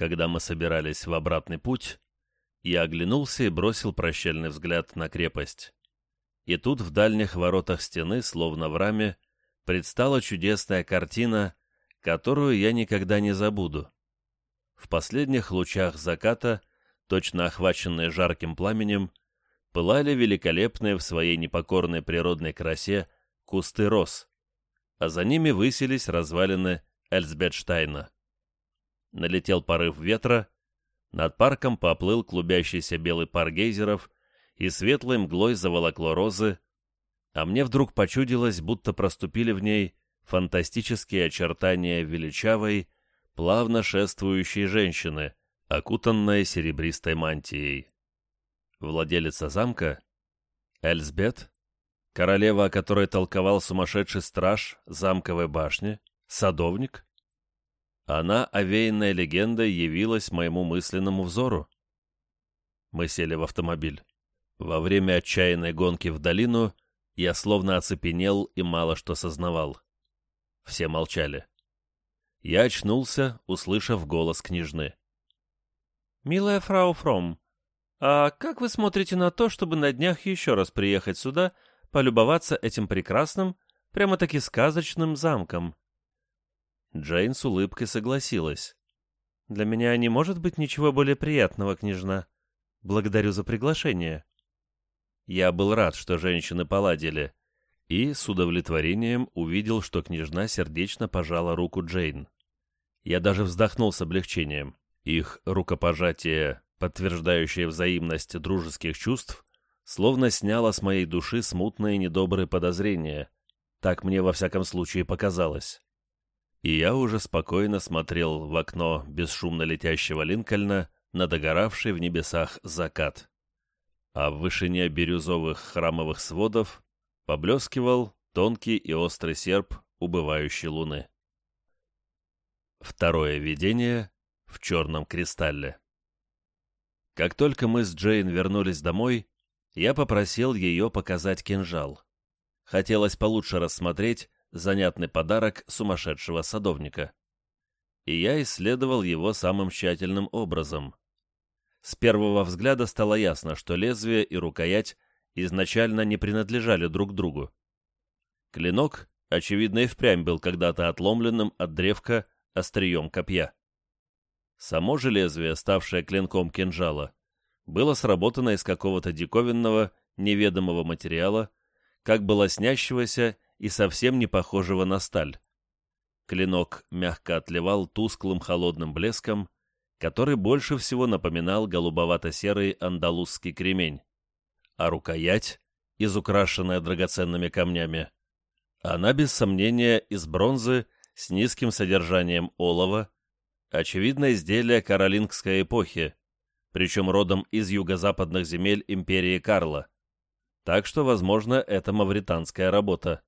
Когда мы собирались в обратный путь, я оглянулся и бросил прощальный взгляд на крепость. И тут в дальних воротах стены, словно в раме, предстала чудесная картина, которую я никогда не забуду. В последних лучах заката, точно охваченные жарким пламенем, пылали великолепные в своей непокорной природной красе кусты роз, а за ними высились развалины Эльсбетштайна. Налетел порыв ветра, над парком поплыл клубящийся белый пар гейзеров, и светлой мглой заволокло розы, а мне вдруг почудилось, будто проступили в ней фантастические очертания величавой, плавно шествующей женщины, окутанной серебристой мантией. Владелица замка? Эльсбет? Королева, о которой толковал сумасшедший страж замковой башни? Садовник? Она, овеянная легендой, явилась моему мысленному взору. Мы сели в автомобиль. Во время отчаянной гонки в долину я словно оцепенел и мало что сознавал. Все молчали. Я очнулся, услышав голос княжны. «Милая фрау Фром, а как вы смотрите на то, чтобы на днях еще раз приехать сюда, полюбоваться этим прекрасным, прямо-таки сказочным замком?» Джейн с улыбкой согласилась. «Для меня не может быть ничего более приятного, княжна. Благодарю за приглашение». Я был рад, что женщины поладили, и с удовлетворением увидел, что княжна сердечно пожала руку Джейн. Я даже вздохнул с облегчением. Их рукопожатие, подтверждающее взаимность дружеских чувств, словно сняло с моей души смутные недобрые подозрения. Так мне во всяком случае показалось и я уже спокойно смотрел в окно бесшумно летящего Линкольна на догоравший в небесах закат. А в вышине бирюзовых храмовых сводов поблескивал тонкий и острый серп убывающей луны. Второе видение в черном кристалле. Как только мы с Джейн вернулись домой, я попросил ее показать кинжал. Хотелось получше рассмотреть, занятный подарок сумасшедшего садовника. И я исследовал его самым тщательным образом. С первого взгляда стало ясно, что лезвие и рукоять изначально не принадлежали друг другу. Клинок, очевидно, и впрямь был когда-то отломленным от древка острием копья. Само же лезвие, ставшее клинком кинжала, было сработано из какого-то диковинного, неведомого материала, как бы лоснящегося и совсем не похожего на сталь. Клинок мягко отливал тусклым холодным блеском, который больше всего напоминал голубовато-серый андалузский кремень. А рукоять, изукрашенная драгоценными камнями, она, без сомнения, из бронзы с низким содержанием олова, очевидно, изделие каролингской эпохи, причем родом из юго-западных земель империи Карла. Так что, возможно, это мавританская работа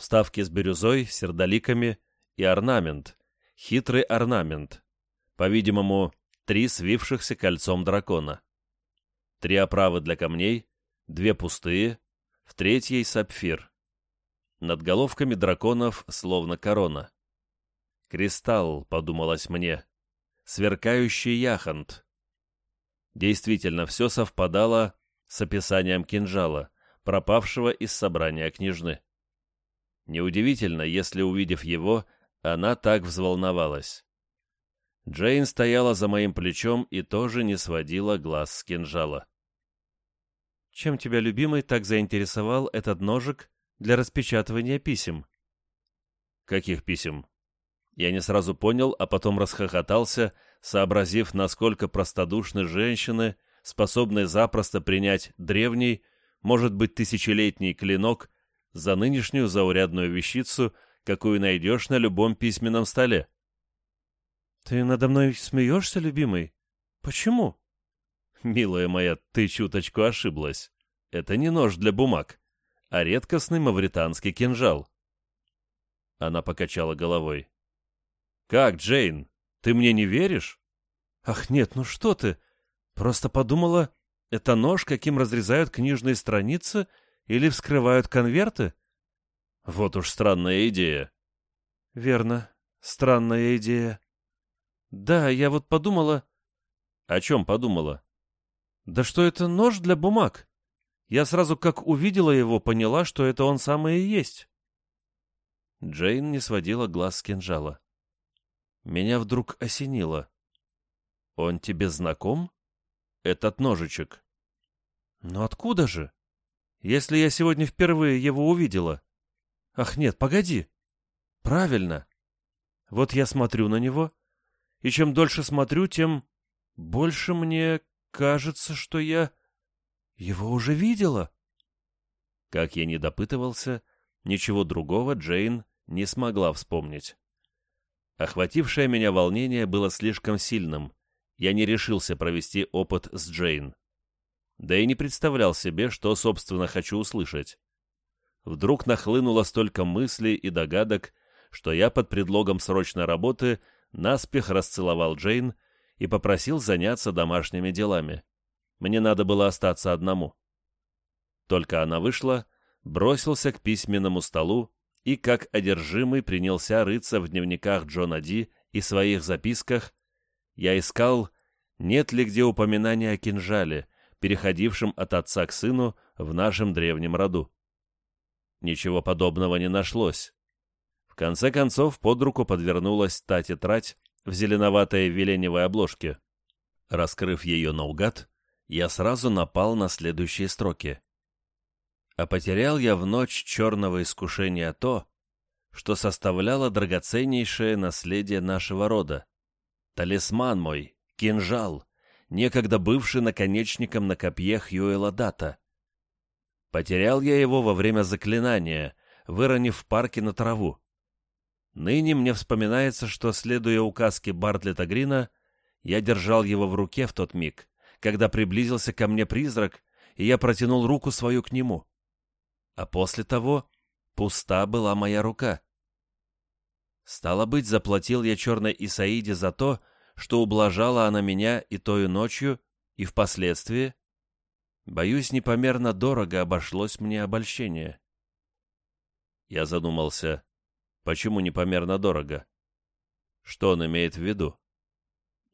вставки с бирюзой, сердоликами и орнамент, хитрый орнамент, по-видимому, три свившихся кольцом дракона. Три оправы для камней, две пустые, в третьей сапфир. Над головками драконов словно корона. «Кристалл», — подумалось мне, — «сверкающий яхонт». Действительно, все совпадало с описанием кинжала, пропавшего из собрания княжны. Неудивительно, если, увидев его, она так взволновалась. Джейн стояла за моим плечом и тоже не сводила глаз с кинжала. «Чем тебя, любимый, так заинтересовал этот ножик для распечатывания писем?» «Каких писем?» Я не сразу понял, а потом расхохотался, сообразив, насколько простодушны женщины, способные запросто принять древний, может быть, тысячелетний клинок за нынешнюю заурядную вещицу, какую найдешь на любом письменном столе. «Ты надо мной смеешься, любимый? Почему?» «Милая моя, ты чуточку ошиблась. Это не нож для бумаг, а редкостный мавританский кинжал». Она покачала головой. «Как, Джейн, ты мне не веришь?» «Ах, нет, ну что ты! Просто подумала, это нож, каким разрезают книжные страницы или вскрывают конверты? Вот уж странная идея. Верно, странная идея. Да, я вот подумала... О чем подумала? Да что это нож для бумаг. Я сразу, как увидела его, поняла, что это он самый и есть. Джейн не сводила глаз с кинжала. Меня вдруг осенило. «Он тебе знаком? Этот ножичек?» «Но откуда же? Если я сегодня впервые его увидела?» «Ах нет, погоди!» «Правильно! Вот я смотрю на него, и чем дольше смотрю, тем больше мне кажется, что я его уже видела». Как я не допытывался, ничего другого Джейн не смогла вспомнить. Охватившее меня волнение было слишком сильным. Я не решился провести опыт с Джейн. Да и не представлял себе, что, собственно, хочу услышать. Вдруг нахлынуло столько мыслей и догадок, что я под предлогом срочной работы наспех расцеловал Джейн и попросил заняться домашними делами. Мне надо было остаться одному. Только она вышла, бросился к письменному столу и, как одержимый, принялся рыться в дневниках Джона Ди и своих записках. Я искал, нет ли где упоминания о кинжале, переходившем от отца к сыну в нашем древнем роду. Ничего подобного не нашлось. В конце концов, под руку подвернулась та тетрадь в зеленоватой веленевой обложке. Раскрыв ее наугад, я сразу напал на следующие строки. А потерял я в ночь черного искушения то, что составляло драгоценнейшее наследие нашего рода. Талисман мой, кинжал, некогда бывший наконечником на копье Хьюэла Дата. Потерял я его во время заклинания, выронив в парке на траву. Ныне мне вспоминается, что, следуя указке Бартлета Грина, я держал его в руке в тот миг, когда приблизился ко мне призрак, и я протянул руку свою к нему а после того пуста была моя рука. Стало быть, заплатил я черной Исаиде за то, что ублажала она меня и тою ночью, и впоследствии. Боюсь, непомерно дорого обошлось мне обольщение. Я задумался, почему непомерно дорого? Что он имеет в виду?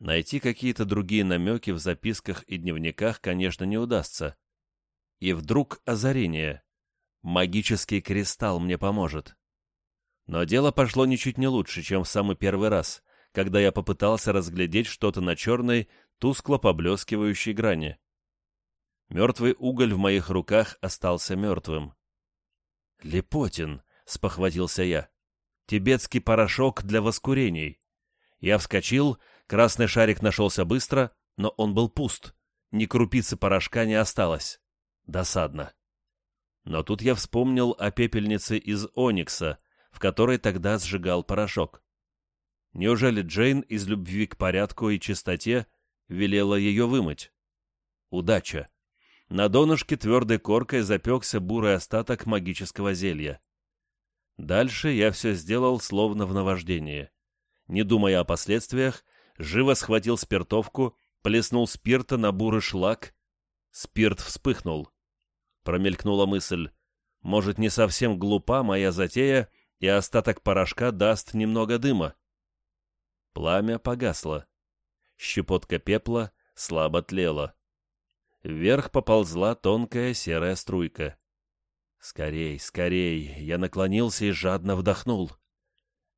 Найти какие-то другие намеки в записках и дневниках, конечно, не удастся. И вдруг озарение. Магический кристалл мне поможет. Но дело пошло ничуть не лучше, чем в самый первый раз, когда я попытался разглядеть что-то на черной, тускло поблескивающей грани. Мертвый уголь в моих руках остался мертвым. «Лепотин», — спохватился я, — «тибетский порошок для воскурений». Я вскочил, красный шарик нашелся быстро, но он был пуст, ни крупицы порошка не осталось. Досадно. Но тут я вспомнил о пепельнице из оникса, в которой тогда сжигал порошок. Неужели Джейн из любви к порядку и чистоте велела ее вымыть? Удача. На донышке твердой коркой запекся бурый остаток магического зелья. Дальше я все сделал словно в наваждении. Не думая о последствиях, живо схватил спиртовку, плеснул спирта на бурый шлак. Спирт вспыхнул. Промелькнула мысль. Может, не совсем глупа моя затея, и остаток порошка даст немного дыма. Пламя погасло. Щепотка пепла слабо тлела. Вверх поползла тонкая серая струйка. Скорей, скорей, я наклонился и жадно вдохнул.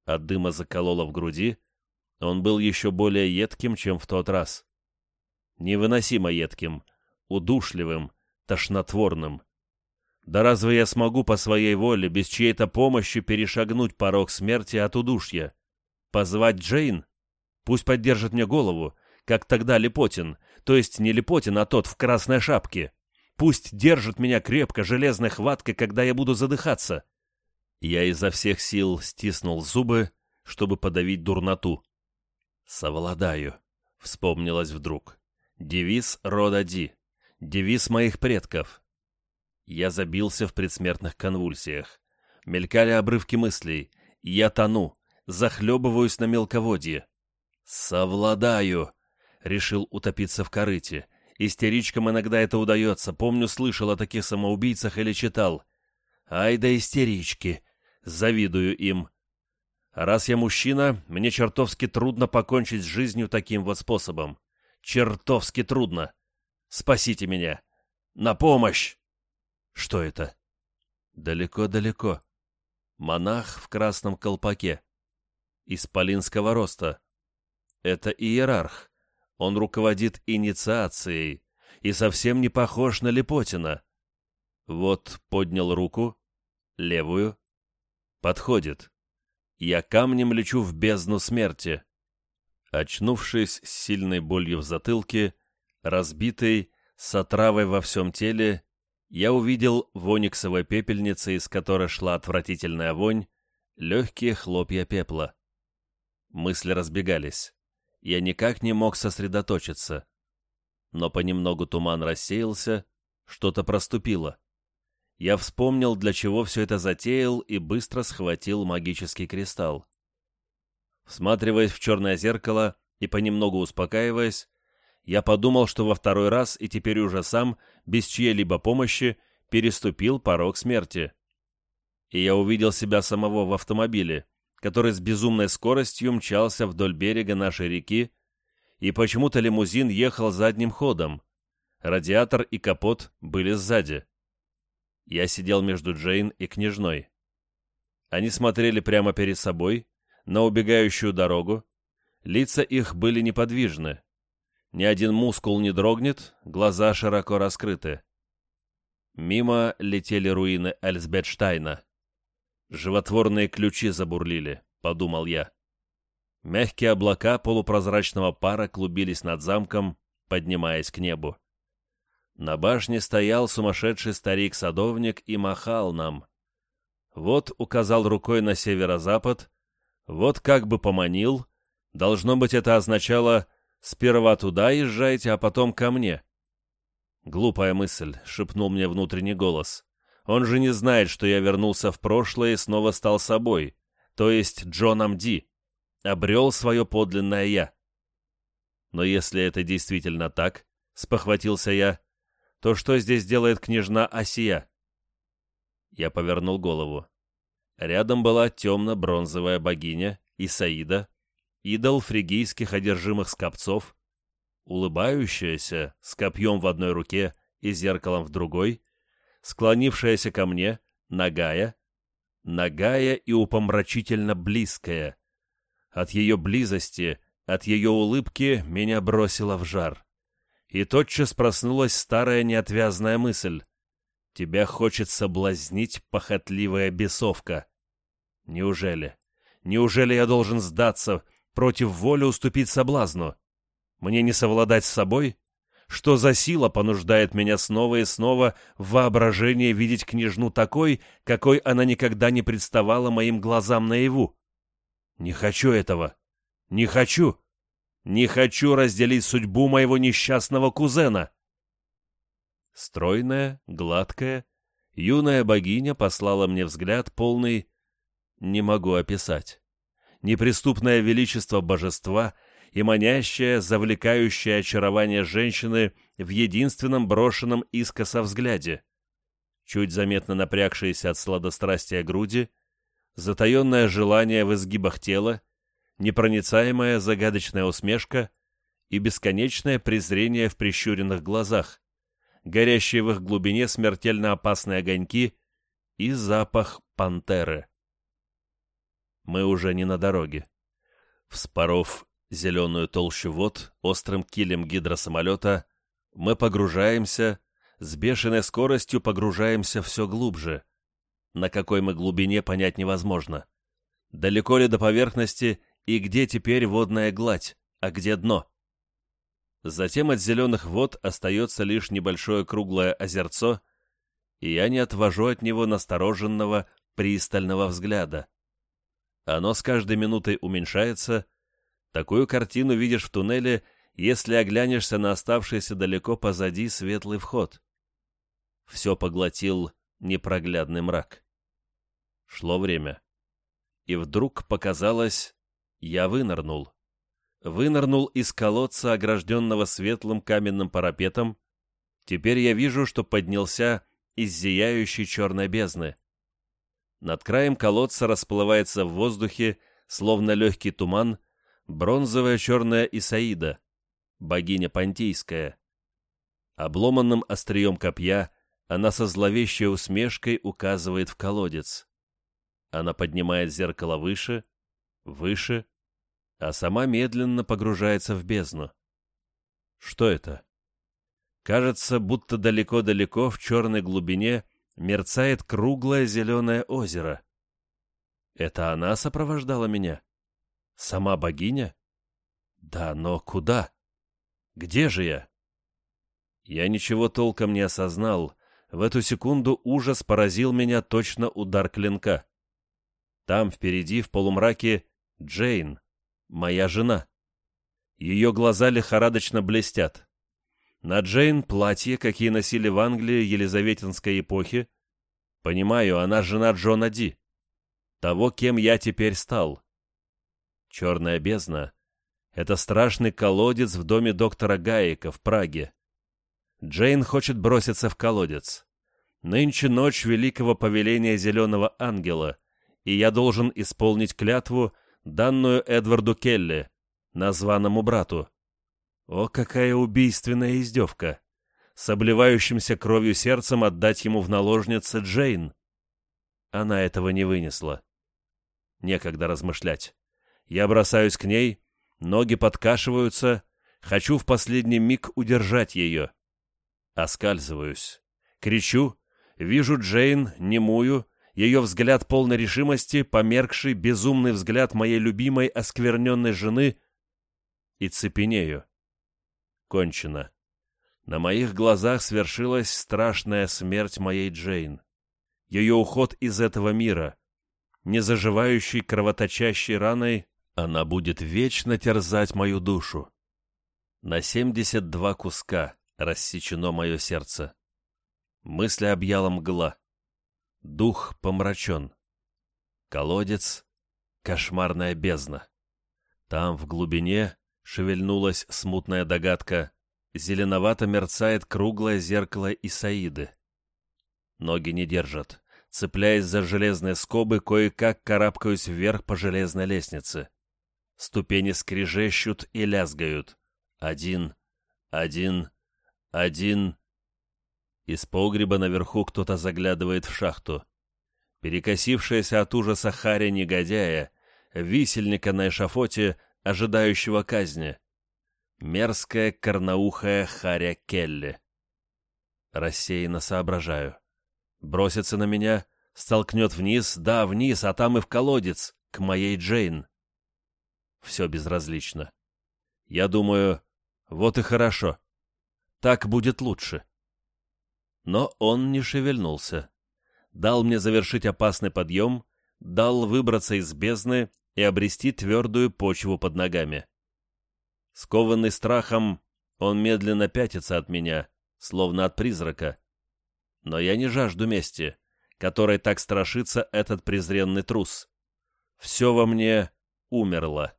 От дыма закололо в груди. Он был еще более едким, чем в тот раз. Невыносимо едким, удушливым, тошнотворным. Да разве я смогу по своей воле, без чьей-то помощи, перешагнуть порог смерти от удушья? Позвать Джейн? Пусть поддержит мне голову, как тогда Лепотин, то есть не Лепотин, а тот в красной шапке. Пусть держит меня крепко, железной хваткой, когда я буду задыхаться. Я изо всех сил стиснул зубы, чтобы подавить дурноту. «Совладаю», — вспомнилось вдруг. Девиз рода Ди девиз моих предков. Я забился в предсмертных конвульсиях. Мелькали обрывки мыслей. Я тону, захлебываюсь на мелководье. «Совладаю!» — решил утопиться в корыте. Истеричкам иногда это удается. Помню, слышал о таких самоубийцах или читал. Ай да истерички! Завидую им. Раз я мужчина, мне чертовски трудно покончить с жизнью таким вот способом. Чертовски трудно. Спасите меня. На помощь! Что это? Далеко-далеко. Монах в красном колпаке. Исполинского роста. Это иерарх. Он руководит инициацией и совсем не похож на Лепотина. Вот поднял руку, левую. Подходит. Я камнем лечу в бездну смерти. Очнувшись с сильной болью в затылке, разбитый, с отравой во всем теле, я увидел в ониксовой пепельнице, из которой шла отвратительная вонь, легкие хлопья пепла. Мысли разбегались. Я никак не мог сосредоточиться. Но понемногу туман рассеялся, что-то проступило. Я вспомнил, для чего все это затеял, и быстро схватил магический кристалл. Всматриваясь в черное зеркало и понемногу успокаиваясь, я подумал, что во второй раз и теперь уже сам, без чьей-либо помощи, переступил порог смерти. И я увидел себя самого в автомобиле, который с безумной скоростью мчался вдоль берега нашей реки, и почему-то лимузин ехал задним ходом. Радиатор и капот были сзади. Я сидел между Джейн и княжной. Они смотрели прямо перед собой, на убегающую дорогу. Лица их были неподвижны. Ни один мускул не дрогнет, глаза широко раскрыты. Мимо летели руины Эльсбетштайна. Животворные ключи забурлили, подумал я. Мягкие облака полупрозрачного пара клубились над замком, поднимаясь к небу. На башне стоял сумасшедший старик-садовник и махал нам. Вот указал рукой на северо-запад, вот как бы поманил. Должно быть, это означало «сперва туда езжайте, а потом ко мне». «Глупая мысль», — шепнул мне внутренний голос. «Он же не знает, что я вернулся в прошлое и снова стал собой, то есть Джоном Ди, обрел свое подлинное «я». Но если это действительно так, — спохватился я, — то что здесь делает княжна Асия?» Я повернул голову. Рядом была темно-бронзовая богиня Исаида, идол фригийских одержимых скопцов, улыбающаяся, с копьем в одной руке и зеркалом в другой, склонившаяся ко мне, нагая, нагая и упомрачительно близкая. От ее близости, от ее улыбки меня бросило в жар. И тотчас проснулась старая неотвязная мысль. Тебя хочет соблазнить похотливая бесовка. Неужели? Неужели я должен сдаться, против воли уступить соблазну? Мне не совладать с собой? Что за сила понуждает меня снова и снова в воображение видеть княжну такой, какой она никогда не представала моим глазам наяву? Не хочу этого. Не хочу. Не хочу разделить судьбу моего несчастного кузена. Стройная, гладкая, юная богиня послала мне взгляд полный... Не могу описать. Неприступное величество божества и манящее, завлекающее очарование женщины в единственном брошенном искоса взгляде. Чуть заметно напрягшиеся от сладострастия груди, затаенное желание в изгибах тела, непроницаемая загадочная усмешка и бесконечное презрение в прищуренных глазах горящие в их глубине смертельно опасные огоньки и запах пантеры. Мы уже не на дороге. Вспоров зеленую толщу вод острым килем гидросамолета, мы погружаемся, с бешеной скоростью погружаемся все глубже. На какой мы глубине понять невозможно. Далеко ли до поверхности и где теперь водная гладь, а где дно? Затем от зеленых вод остается лишь небольшое круглое озерцо, и я не отвожу от него настороженного, пристального взгляда. Оно с каждой минутой уменьшается. Такую картину видишь в туннеле, если оглянешься на оставшийся далеко позади светлый вход. Все поглотил непроглядный мрак. Шло время. И вдруг показалось, я вынырнул вынырнул из колодца, огражденного светлым каменным парапетом. Теперь я вижу, что поднялся из зияющей черной бездны. Над краем колодца расплывается в воздухе словно легкий туман, бронзовая черная Исаида, богиня Понтийская. Обломанным острием копья она со зловещей усмешкой указывает в колодец. Она поднимает зеркало выше, выше, а сама медленно погружается в бездну. Что это? Кажется, будто далеко-далеко в черной глубине мерцает круглое зеленое озеро. Это она сопровождала меня? Сама богиня? Да, но куда? Где же я? Я ничего толком не осознал. В эту секунду ужас поразил меня точно удар клинка. Там впереди, в полумраке, Джейн, моя жена. Ее глаза лихорадочно блестят. На Джейн платье, какие носили в Англии Елизаветинской эпохи. Понимаю, она жена Джона Ди. Того, кем я теперь стал. Черная бездна — это страшный колодец в доме доктора Гаека в Праге. Джейн хочет броситься в колодец. Нынче ночь великого повеления Зеленого Ангела, и я должен исполнить клятву, данную Эдварду Келли, названному брату. О, какая убийственная издевка! С обливающимся кровью сердцем отдать ему в наложнице Джейн. Она этого не вынесла. Некогда размышлять. Я бросаюсь к ней, ноги подкашиваются, хочу в последний миг удержать ее. Оскальзываюсь. Кричу, вижу Джейн, немую, ее взгляд полной решимости, померкший, безумный взгляд моей любимой оскверненной жены, и цепенею кончено. На моих глазах свершилась страшная смерть моей Джейн. Ее уход из этого мира. Незаживающей кровоточащей раной она будет вечно терзать мою душу. На семьдесят два куска рассечено мое сердце. Мысли объяла мгла. Дух помрачен. Колодец — кошмарная бездна. Там, в глубине, шевельнулась смутная догадка. Зеленовато мерцает круглое зеркало Исаиды. Ноги не держат. Цепляясь за железные скобы, кое-как карабкаюсь вверх по железной лестнице. Ступени скрежещут и лязгают. Один, один, один. Из погреба наверху кто-то заглядывает в шахту. Перекосившаяся от ужаса харя негодяя, висельника на эшафоте, ожидающего казни. Мерзкая корноухая Харя Келли. Рассеянно соображаю. Бросится на меня, столкнет вниз, да, вниз, а там и в колодец, к моей Джейн. Все безразлично. Я думаю, вот и хорошо. Так будет лучше. Но он не шевельнулся. Дал мне завершить опасный подъем, дал выбраться из бездны и обрести твердую почву под ногами. Скованный страхом, он медленно пятится от меня, словно от призрака. Но я не жажду мести, которой так страшится этот презренный трус. Все во мне умерло.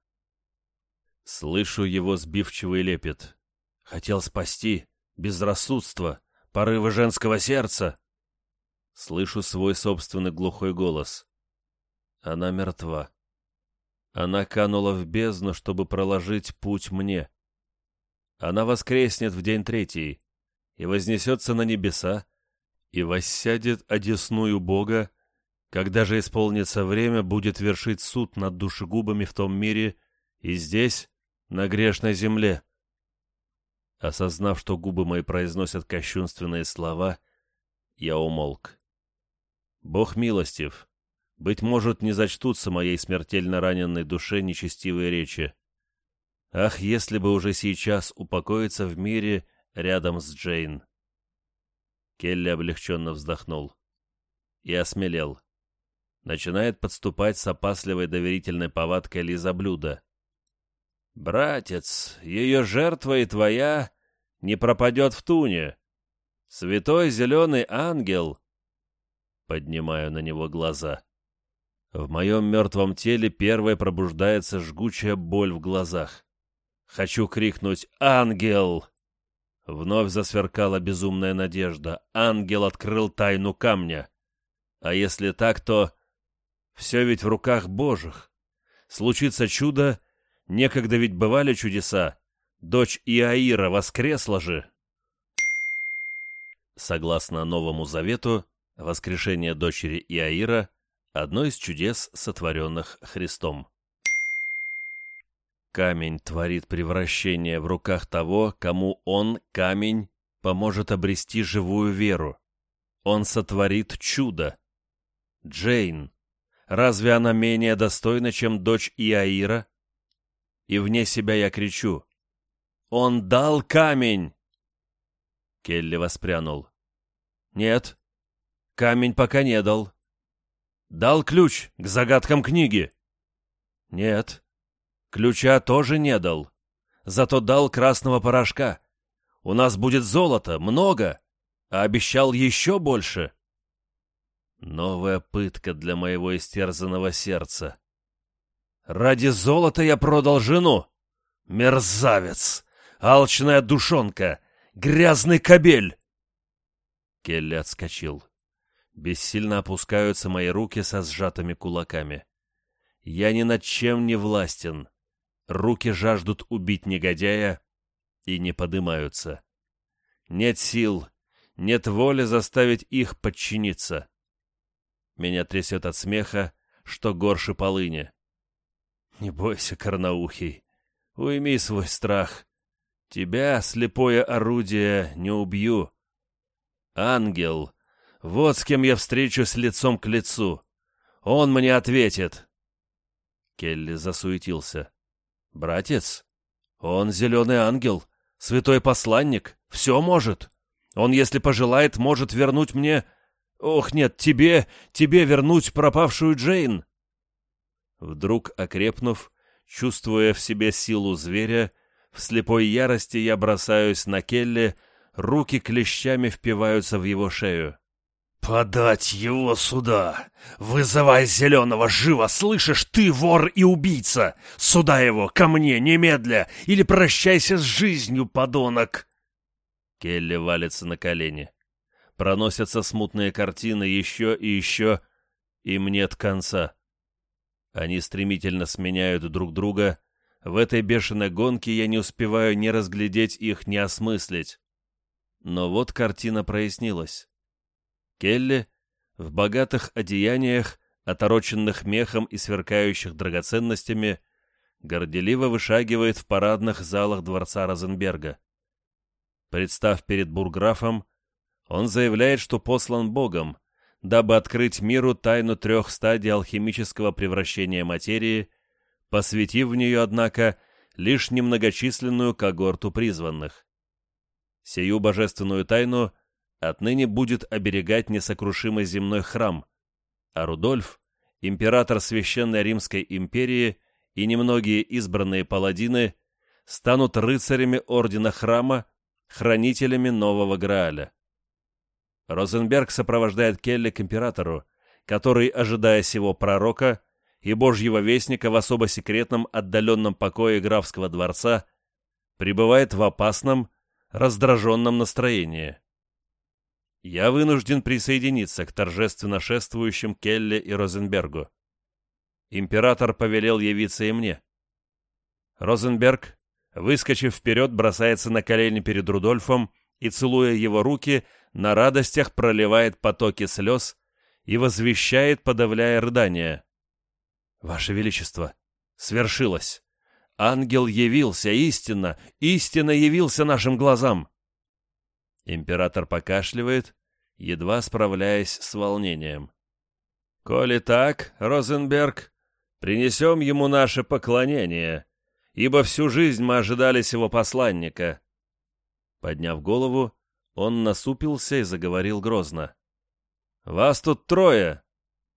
Слышу его сбивчивый лепет. Хотел спасти, безрассудство, порывы женского сердца. Слышу свой собственный глухой голос. Она мертва. Она канула в бездну, чтобы проложить путь мне. Она воскреснет в день третий и вознесется на небеса, и воссядет одесную Бога, когда же исполнится время, будет вершить суд над душегубами в том мире и здесь, на грешной земле. Осознав, что губы мои произносят кощунственные слова, я умолк. Бог милостив, быть может, не зачтутся моей смертельно раненной душе нечестивые речи. Ах, если бы уже сейчас упокоиться в мире рядом с Джейн. Келли облегченно вздохнул. И осмелел. Начинает подступать с опасливой доверительной повадкой лизоблюда. «Братец, ее жертва и твоя не пропадет в туне. Святой зеленый ангел...» Поднимаю на него глаза. В моем мертвом теле первой пробуждается жгучая боль в глазах. Хочу крикнуть «Ангел!» Вновь засверкала безумная надежда. Ангел открыл тайну камня. А если так, то... Все ведь в руках Божьих. случится чудо, некогда ведь бывали чудеса, дочь Иаира воскресла же. Согласно Новому Завету, воскрешение дочери Иаира – одно из чудес, сотворенных Христом. Камень творит превращение в руках того, кому он, камень, поможет обрести живую веру. Он сотворит чудо. Джейн, разве она менее достойна, чем дочь Иаира? И вне себя я кричу. Он дал камень! Келли воспрянул. Нет, камень пока не дал. Дал ключ к загадкам книги. Нет, ключа тоже не дал. Зато дал красного порошка. У нас будет золото, много, а обещал еще больше. Новая пытка для моего истерзанного сердца. Ради золота я продал жену. Мерзавец! Алчная душонка! Грязный кобель! Келли отскочил. Бессильно опускаются мои руки со сжатыми кулаками. Я ни над чем не властен. Руки жаждут убить негодяя и не подымаются. Нет сил, нет воли заставить их подчиниться. Меня трясет от смеха, что горше полыни. Не бойся, Карнаухий, уйми свой страх. Тебя, слепое орудие, не убью. Ангел, вот с кем я встречусь лицом к лицу. Он мне ответит. Келли засуетился. Братец, он зеленый ангел, святой посланник, все может. Он, если пожелает, может вернуть мне Ох, нет, тебе, тебе вернуть пропавшую Джейн!» Вдруг окрепнув, чувствуя в себе силу зверя, в слепой ярости я бросаюсь на Келли, руки клещами впиваются в его шею. «Подать его сюда! Вызывай Зеленого живо! Слышишь, ты вор и убийца! Сюда его, ко мне, немедля! Или прощайся с жизнью, подонок!» Келли валится на колени. Проносятся смутные картины еще и еще, им нет конца. Они стремительно сменяют друг друга. В этой бешеной гонке я не успеваю ни разглядеть их, ни осмыслить. Но вот картина прояснилась. Келли в богатых одеяниях, отороченных мехом и сверкающих драгоценностями, горделиво вышагивает в парадных залах дворца Розенберга. Представ перед бурграфом, он заявляет, что послан Богом, дабы открыть миру тайну трех стадий алхимического превращения материи, посвятив в нее, однако, лишь немногочисленную когорту призванных. Сию божественную тайну отныне будет оберегать несокрушимый земной храм, а Рудольф, император Священной Римской империи и немногие избранные паладины станут рыцарями Ордена Храма, хранителями Нового Грааля. Розенберг сопровождает Келли к императору, который, ожидая сего пророка и божьего вестника в особо секретном отдаленном покое графского дворца, пребывает в опасном, раздраженном настроении. Я вынужден присоединиться к торжественно шествующим Келли и Розенбергу. Император повелел явиться и мне. Розенберг, выскочив вперед, бросается на колени перед Рудольфом и, целуя его руки, на радостях проливает потоки слез и возвещает, подавляя рыдания. «Ваше Величество, свершилось! Ангел явился, истинно, истинно явился нашим глазам!» Император покашливает, едва справляясь с волнением. «Коли так, Розенберг, принесем ему наше поклонение, ибо всю жизнь мы ожидали сего посланника». Подняв голову, он насупился и заговорил грозно. «Вас тут трое,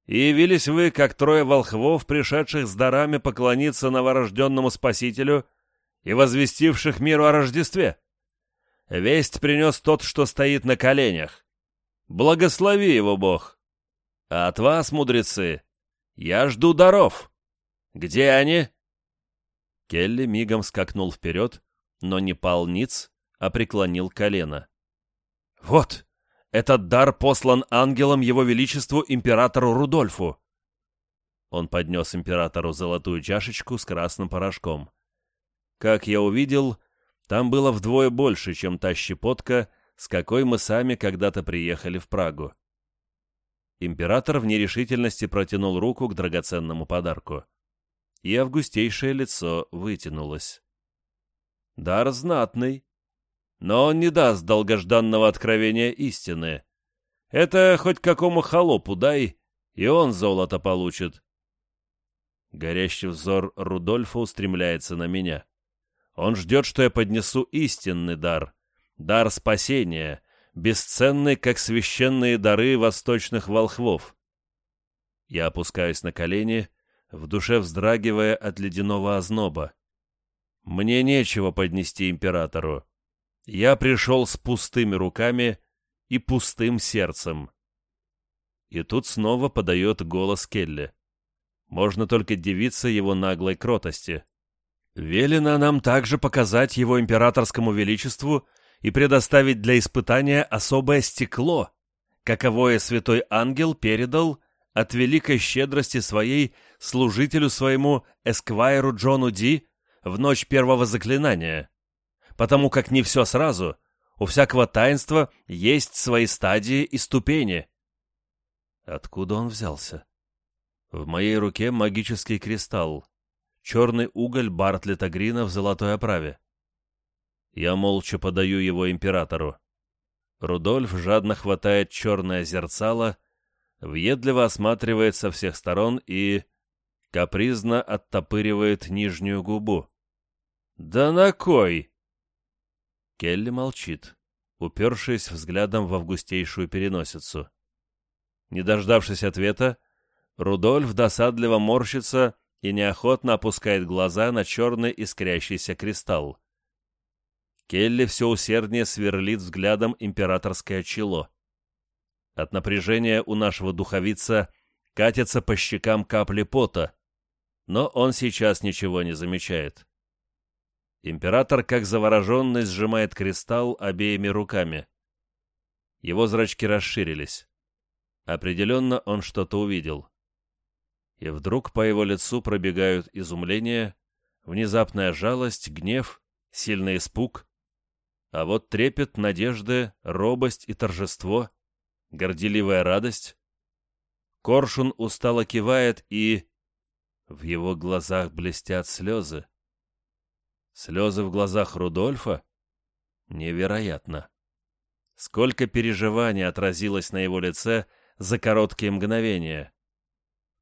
и явились вы, как трое волхвов, пришедших с дарами поклониться новорожденному Спасителю и возвестивших миру о Рождестве. Весть принес тот, что стоит на коленях. Благослови его Бог. А от вас, мудрецы, я жду даров. Где они?» Келли мигом скакнул вперед, но не пал ниц, а преклонил колено. Вот, этот дар послан ангелом его величеству императору Рудольфу. Он поднес императору золотую чашечку с красным порошком. Как я увидел, там было вдвое больше, чем та щепотка, с какой мы сами когда-то приехали в Прагу. Император в нерешительности протянул руку к драгоценному подарку. И августейшее лицо вытянулось. Дар знатный, но он не даст долгожданного откровения истины. Это хоть какому холопу дай, и он золото получит. Горящий взор Рудольфа устремляется на меня. Он ждет, что я поднесу истинный дар, дар спасения, бесценный, как священные дары восточных волхвов. Я опускаюсь на колени, в душе вздрагивая от ледяного озноба. Мне нечего поднести императору. Я пришел с пустыми руками и пустым сердцем. И тут снова подает голос Келли. Можно только дивиться его наглой кротости. Велено нам также показать его императорскому величеству и предоставить для испытания особое стекло, каковое святой ангел передал от великой щедрости своей служителю своему эсквайру Джону Ди в ночь первого заклинания, потому как не все сразу, у всякого таинства есть свои стадии и ступени. Откуда он взялся? В моей руке магический кристалл, черный уголь Бартлета Грина в золотой оправе. Я молча подаю его императору. Рудольф жадно хватает черное зерцало, въедливо осматривает со всех сторон и капризно оттопыривает нижнюю губу. «Да на кой?» Келли молчит, упершись взглядом в августейшую переносицу. Не дождавшись ответа, Рудольф досадливо морщится и неохотно опускает глаза на черный искрящийся кристалл. Келли все усерднее сверлит взглядом императорское чело. От напряжения у нашего духовица катятся по щекам капли пота, но он сейчас ничего не замечает. Император, как завороженный, сжимает кристалл обеими руками. Его зрачки расширились. Определенно он что-то увидел. И вдруг по его лицу пробегают изумление, внезапная жалость, гнев, сильный испуг. А вот трепет, надежды, робость и торжество, горделивая радость. Коршун устало кивает, и... В его глазах блестят слезы. Слезы в глазах Рудольфа? Невероятно. Сколько переживаний отразилось на его лице за короткие мгновения.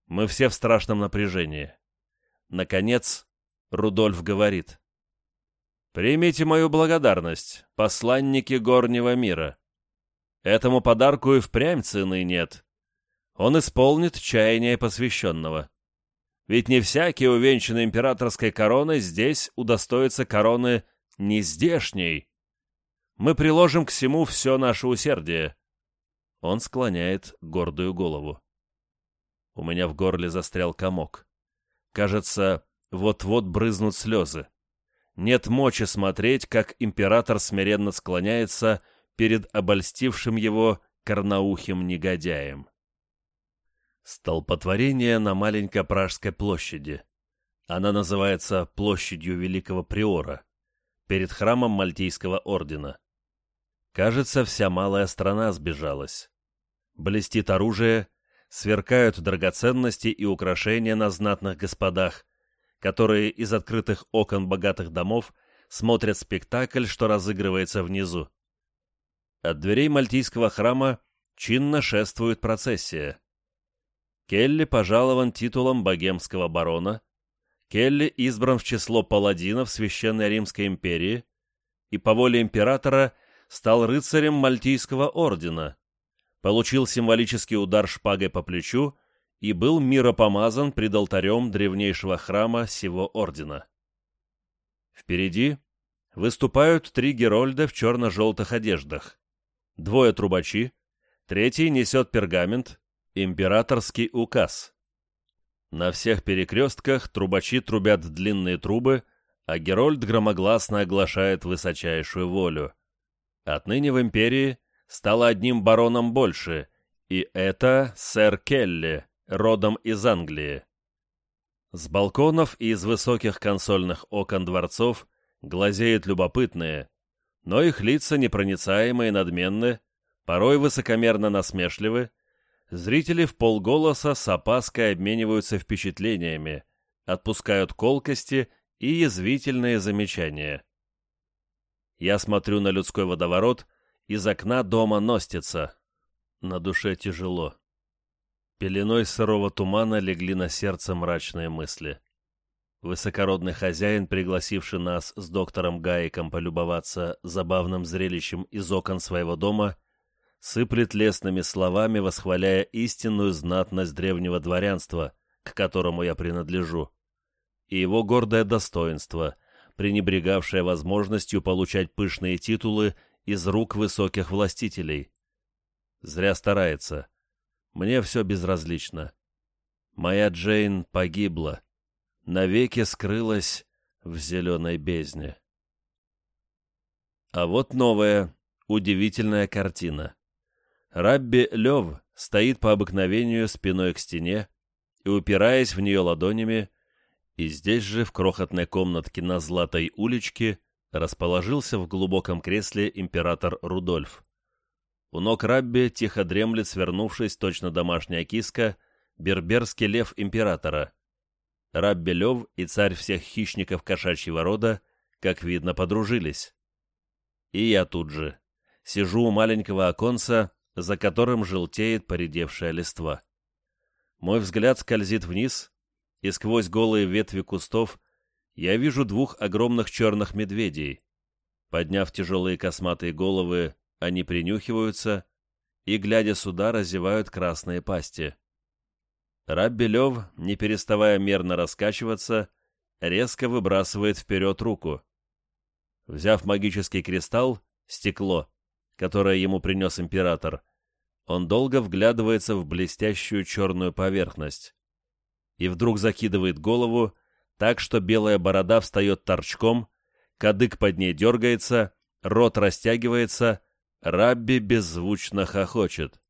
Мы все в страшном напряжении. Наконец, Рудольф говорит. «Примите мою благодарность, посланники горнего мира. Этому подарку и впрямь цены нет. Он исполнит чаяние посвященного. Ведь не всякий, увенчанный императорской короной, здесь удостоится короны нездешней. Мы приложим к всему все наше усердие. Он склоняет гордую голову. У меня в горле застрял комок. Кажется, вот-вот брызнут слезы. Нет мочи смотреть, как император смиренно склоняется перед обольстившим его корноухим негодяем. Столпотворение на маленькой Пражской площади. Она называется Площадью Великого Приора, перед храмом Мальтийского ордена. Кажется, вся малая страна сбежалась. Блестит оружие, сверкают драгоценности и украшения на знатных господах, которые из открытых окон богатых домов смотрят спектакль, что разыгрывается внизу. От дверей Мальтийского храма чинно шествует процессия. Келли пожалован титулом богемского барона, Келли избран в число паладинов Священной Римской империи и по воле императора стал рыцарем Мальтийского ордена, получил символический удар шпагой по плечу и был миропомазан пред алтарем древнейшего храма сего ордена. Впереди выступают три герольда в черно-желтых одеждах, двое трубачи, третий несет пергамент, Императорский указ. На всех перекрестках трубачи трубят длинные трубы, а Герольд громогласно оглашает высочайшую волю. Отныне в империи стало одним бароном больше, и это сэр Келли, родом из Англии. С балконов и из высоких консольных окон дворцов глазеют любопытные, но их лица непроницаемые и надменны, порой высокомерно насмешливы, зрители в полголоса с опаской обмениваются впечатлениями, отпускают колкости и язвительные замечания. Я смотрю на людской водоворот, из окна дома Ностица. На душе тяжело. Пеленой сырого тумана легли на сердце мрачные мысли. Высокородный хозяин, пригласивший нас с доктором Гаиком полюбоваться забавным зрелищем из окон своего дома, сыплет лестными словами, восхваляя истинную знатность древнего дворянства, к которому я принадлежу, и его гордое достоинство, пренебрегавшее возможностью получать пышные титулы из рук высоких властителей. Зря старается. Мне все безразлично. Моя Джейн погибла навеки скрылась в зеленой бездне. А вот новая, удивительная картина. Рабби Лев стоит по обыкновению спиной к стене и, упираясь в нее ладонями, и здесь же, в крохотной комнатке на Златой уличке, расположился в глубоком кресле император Рудольф. У ног Рабби тихо дремлет, свернувшись, точно домашняя киска, берберский лев императора. Раб Белев и царь всех хищников кошачьего рода, как видно, подружились. И я тут же. Сижу у маленького оконца, за которым желтеет поредевшая листва. Мой взгляд скользит вниз, и сквозь голые ветви кустов я вижу двух огромных черных медведей. Подняв тяжелые косматые головы, они принюхиваются и, глядя сюда, разевают красные пасти. Рабби Лев, не переставая мерно раскачиваться, резко выбрасывает вперед руку. Взяв магический кристалл, стекло, которое ему принес император, он долго вглядывается в блестящую черную поверхность. И вдруг закидывает голову, так что белая борода встает торчком, кадык под ней дергается, рот растягивается, Рабби беззвучно хохочет.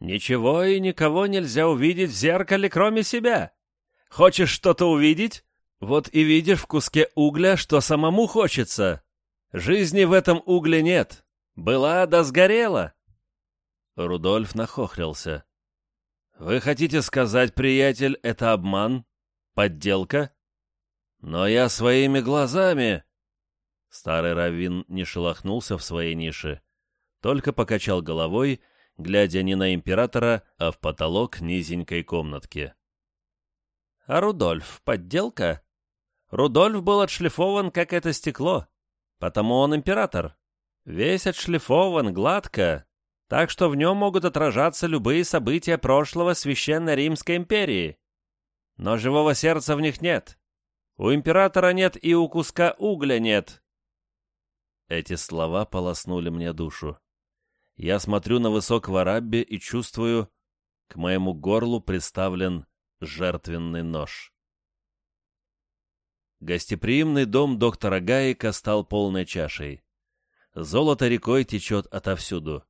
Ничего и никого нельзя увидеть в зеркале, кроме себя. Хочешь что-то увидеть? Вот и видишь в куске угля, что самому хочется. Жизни в этом угле нет. Была да сгорела. Рудольф нахохлился. Вы хотите сказать, приятель, это обман? Подделка? Но я своими глазами... Старый раввин не шелохнулся в своей нише, только покачал головой глядя не на императора, а в потолок низенькой комнатки. «А Рудольф — подделка? Рудольф был отшлифован, как это стекло, потому он император. Весь отшлифован гладко, так что в нем могут отражаться любые события прошлого Священной Римской империи. Но живого сердца в них нет. У императора нет и у куска угля нет». Эти слова полоснули мне душу. Я смотрю на высокого рабби и чувствую, к моему горлу приставлен жертвенный нож. Гостеприимный дом доктора Гаика стал полной чашей. Золото рекой течет отовсюду.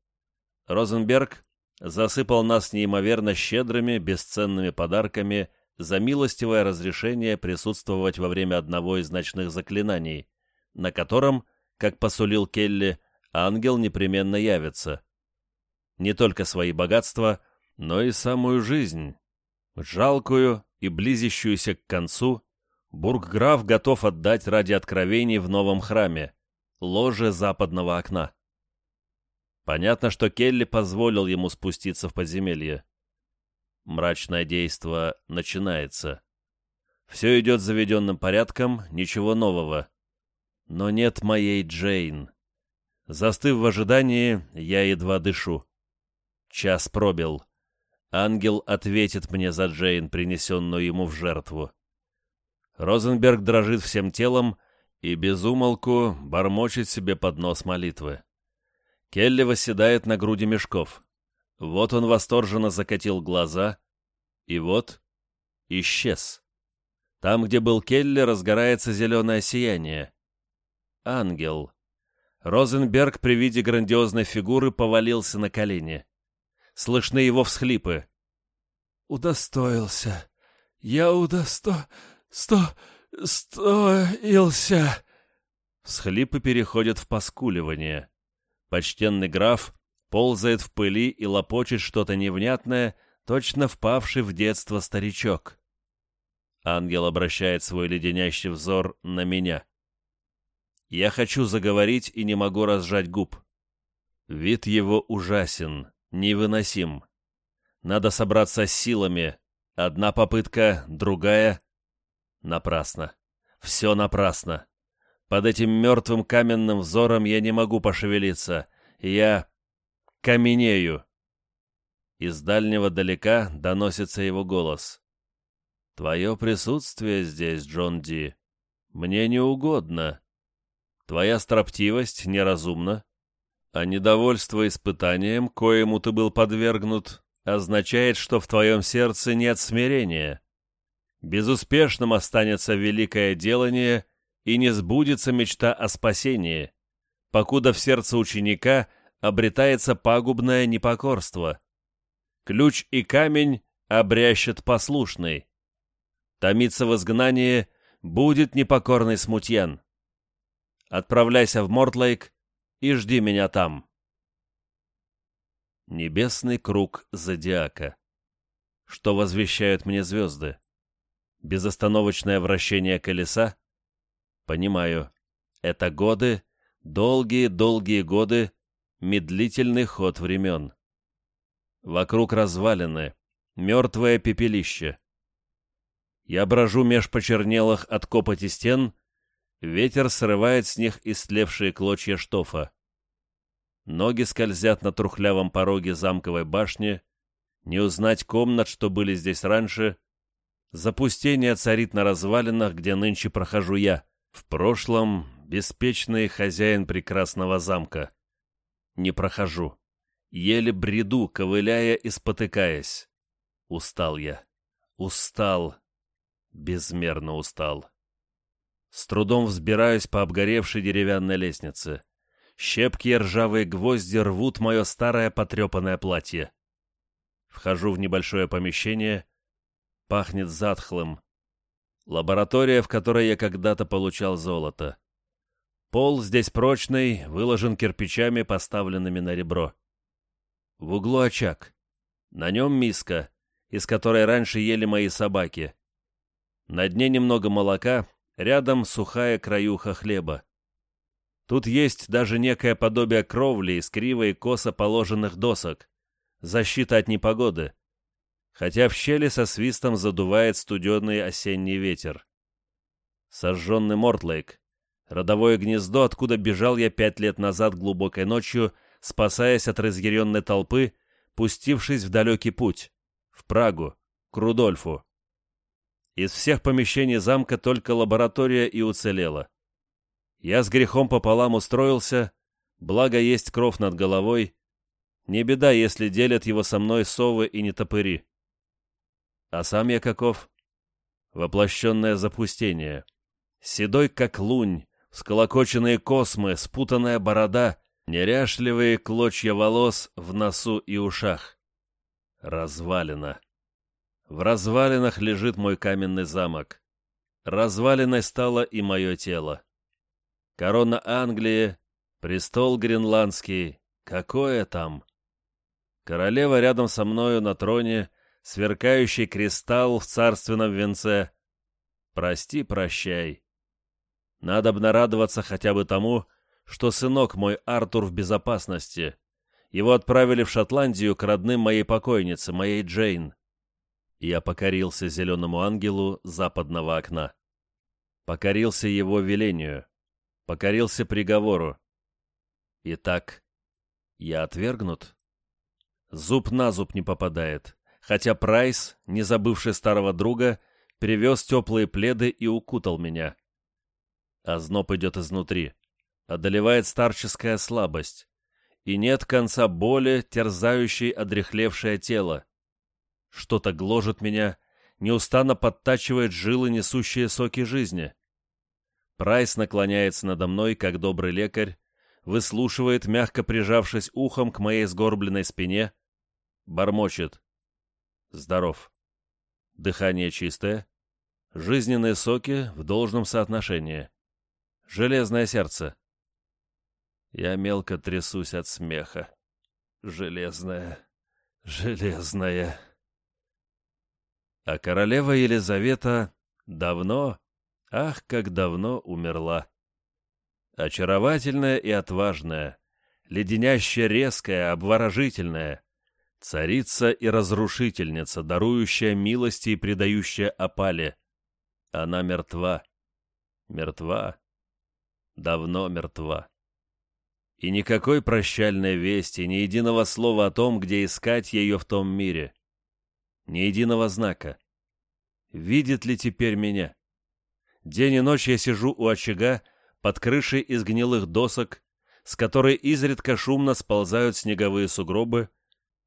Розенберг засыпал нас неимоверно щедрыми, бесценными подарками за милостивое разрешение присутствовать во время одного из ночных заклинаний, на котором, как посулил Келли, ангел непременно явится. Не только свои богатства, но и самую жизнь. Жалкую и близящуюся к концу, бургграф готов отдать ради откровений в новом храме, ложе западного окна. Понятно, что Келли позволил ему спуститься в подземелье. Мрачное действо начинается. Все идет заведенным порядком, ничего нового. Но нет моей Джейн. Застыв в ожидании, я едва дышу. Час пробил. Ангел ответит мне за Джейн, принесенную ему в жертву. Розенберг дрожит всем телом и безумолку бормочет себе под нос молитвы. Келли восседает на груди мешков. Вот он восторженно закатил глаза, и вот исчез. Там, где был Келли, разгорается зеленое сияние. Ангел. Розенберг при виде грандиозной фигуры повалился на колени. Слышны его всхлипы. «Удостоился. я удосто... сто... стоился...» Схлипы переходят в поскуливание. Почтенный граф ползает в пыли и лопочет что-то невнятное, точно впавший в детство старичок. Ангел обращает свой леденящий взор на меня. Я хочу заговорить и не могу разжать губ. Вид его ужасен, невыносим. Надо собраться с силами. Одна попытка, другая. Напрасно. Все напрасно. Под этим мертвым каменным взором я не могу пошевелиться. Я каменею. Из дальнего далека доносится его голос. «Твое присутствие здесь, Джон Ди, мне не угодно. Твоя строптивость неразумна, а недовольство испытанием, коему ты был подвергнут, означает, что в твоем сердце нет смирения. Безуспешным останется великое делание — и не сбудется мечта о спасении, покуда в сердце ученика обретается пагубное непокорство. Ключ и камень обрящет послушный. Томиться в изгнании будет непокорный смутьян. Отправляйся в Мортлейк и жди меня там. Небесный круг зодиака. Что возвещают мне звезды? Безостановочное вращение колеса? Понимаю. Это годы, долгие-долгие годы, медлительный ход времен. Вокруг развалины, мертвое пепелище. Я брожу меж почернелых от копоти стен, ветер срывает с них истлевшие клочья штофа. Ноги скользят на трухлявом пороге замковой башни, не узнать комнат, что были здесь раньше. Запустение царит на развалинах, где нынче прохожу я. В прошлом беспечный хозяин прекрасного замка. Не прохожу. Еле бреду, ковыляя и спотыкаясь. Устал я. Устал. Безмерно устал. С трудом взбираюсь по обгоревшей деревянной лестнице. Щепки и ржавые гвозди рвут мое старое потрепанное платье. Вхожу в небольшое помещение. Пахнет затхлым. Лаборатория, в которой я когда-то получал золото. Пол здесь прочный, выложен кирпичами, поставленными на ребро. В углу очаг. На нем миска, из которой раньше ели мои собаки. На дне немного молока, рядом сухая краюха хлеба. Тут есть даже некое подобие кровли из криво и косо положенных досок, защита от непогоды хотя в щели со свистом задувает студеный осенний ветер. Сожженный Мортлейк, родовое гнездо, откуда бежал я пять лет назад глубокой ночью, спасаясь от разъяренной толпы, пустившись в далекий путь, в Прагу, к Рудольфу. Из всех помещений замка только лаборатория и уцелела. Я с грехом пополам устроился, благо есть кров над головой. Не беда, если делят его со мной совы и нетопыри. А сам я каков? Воплощенное запустение. Седой, как лунь, всколокоченные космы, спутанная борода, неряшливые клочья волос в носу и ушах. Развалина. В развалинах лежит мой каменный замок. Развалиной стало и мое тело. Корона Англии, престол гренландский, какое там? Королева рядом со мною на троне — сверкающий кристалл в царственном венце. Прости, прощай. Надо бы нарадоваться хотя бы тому, что сынок мой Артур в безопасности. Его отправили в Шотландию к родным моей покойнице, моей Джейн. Я покорился зеленому ангелу западного окна. Покорился его велению. Покорился приговору. Итак, я отвергнут? Зуб на зуб не попадает хотя Прайс, не забывший старого друга, привез теплые пледы и укутал меня. Озноб идет изнутри, одолевает старческая слабость, и нет конца боли, терзающей одрехлевшее тело. Что-то гложет меня, неустанно подтачивает жилы, несущие соки жизни. Прайс наклоняется надо мной, как добрый лекарь, выслушивает, мягко прижавшись ухом к моей сгорбленной спине, бормочет здоров. Дыхание чистое. Жизненные соки в должном соотношении. Железное сердце. Я мелко трясусь от смеха. Железное, железное. А королева Елизавета давно, ах, как давно умерла. Очаровательная и отважная, леденяще резкая, обворожительная, царица и разрушительница, дарующая милости и предающая опале. Она мертва. Мертва. Давно мертва. И никакой прощальной вести, ни единого слова о том, где искать ее в том мире. Ни единого знака. Видит ли теперь меня? День и ночь я сижу у очага, под крышей из гнилых досок, с которой изредка шумно сползают снеговые сугробы,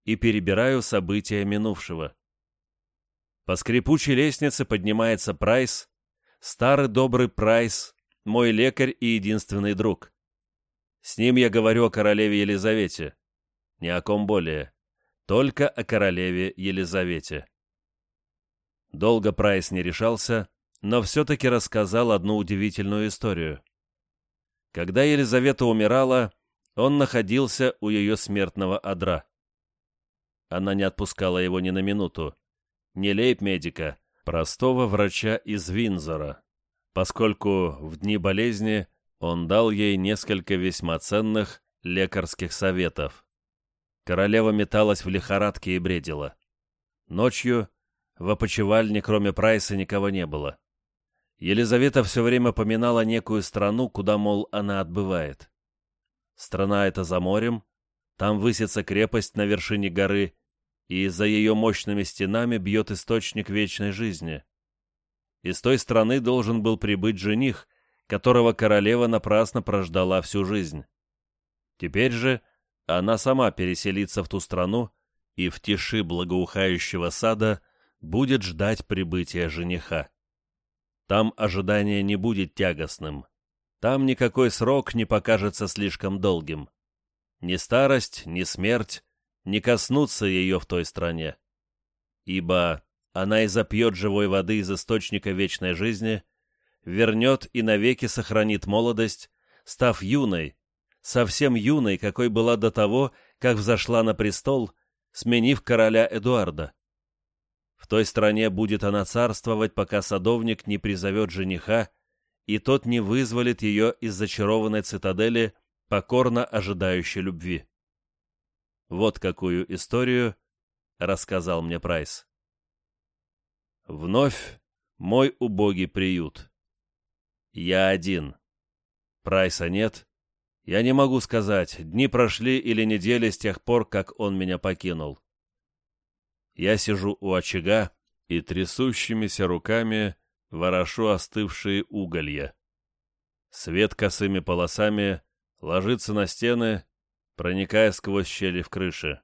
и перебираю события минувшего. По скрипучей лестнице поднимается Прайс, старый добрый Прайс, мой лекарь и единственный друг. С ним я говорю о королеве Елизавете. Ни о ком более. Только о королеве Елизавете. Долго Прайс не решался, но все-таки рассказал одну удивительную историю. Когда Елизавета умирала, он находился у ее смертного одра. Она не отпускала его ни на минуту. Не лейб-медика, простого врача из Винзора, поскольку в дни болезни он дал ей несколько весьма ценных лекарских советов. Королева металась в лихорадке и бредила. Ночью в опочивальне, кроме Прайса, никого не было. Елизавета все время поминала некую страну, куда, мол, она отбывает. Страна эта за морем, там высится крепость на вершине горы, и за ее мощными стенами бьет источник вечной жизни. Из той страны должен был прибыть жених, которого королева напрасно прождала всю жизнь. Теперь же она сама переселится в ту страну и в тиши благоухающего сада будет ждать прибытия жениха. Там ожидание не будет тягостным. Там никакой срок не покажется слишком долгим. Ни старость, ни смерть не коснутся ее в той стране. Ибо она и запьет живой воды из источника вечной жизни, вернет и навеки сохранит молодость, став юной, совсем юной, какой была до того, как взошла на престол, сменив короля Эдуарда. В той стране будет она царствовать, пока садовник не призовет жениха, и тот не вызволит ее из зачарованной цитадели, покорно ожидающей любви. Вот какую историю рассказал мне Прайс. Вновь мой убогий приют. Я один. Прайса нет. Я не могу сказать, дни прошли или недели с тех пор, как он меня покинул. Я сижу у очага и трясущимися руками ворошу остывшие уголья. Свет косыми полосами ложится на стены, проникая сквозь щели в крыше.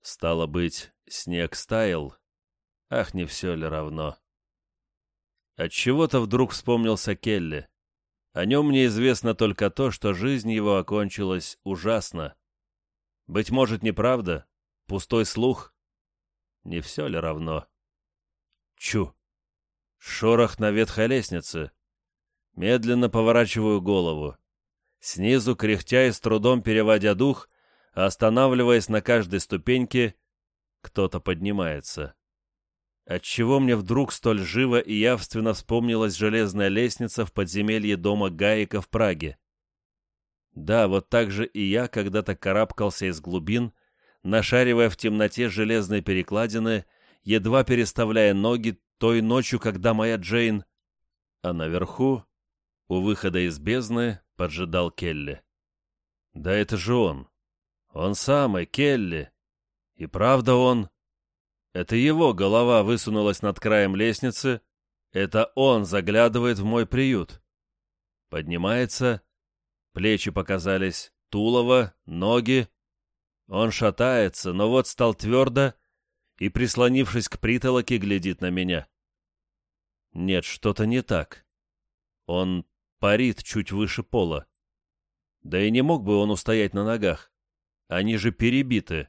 Стало быть, снег стаял? Ах, не все ли равно? Отчего-то вдруг вспомнился Келли. О нем мне известно только то, что жизнь его окончилась ужасно. Быть может, неправда? Пустой слух? Не все ли равно? Чу! Шорох на ветхой лестнице. Медленно поворачиваю голову. Снизу, кряхтя и с трудом переводя дух, останавливаясь на каждой ступеньке, кто-то поднимается. Отчего мне вдруг столь живо и явственно вспомнилась железная лестница в подземелье дома Гаика в Праге? Да, вот так же и я когда-то карабкался из глубин, нашаривая в темноте железные перекладины, едва переставляя ноги той ночью, когда моя Джейн... А наверху, у выхода из бездны, поджидал Келли. Да это же он. Он самый, Келли. И правда он... Это его голова высунулась над краем лестницы. Это он заглядывает в мой приют. Поднимается. Плечи показались, тулово, ноги. Он шатается, но вот стал твердо и, прислонившись к притолоке, глядит на меня. Нет, что-то не так. Он парит чуть выше пола. Да и не мог бы он устоять на ногах. Они же перебиты.